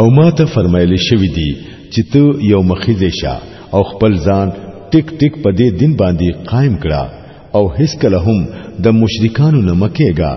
او ما ته فرمایلی شوی دی چې ته یو مخیزه شه او خپل ځان ټیک ټیک په دې دین باندې قائم کړه او هیڅ کله هم د مشرکانو نه مکیږه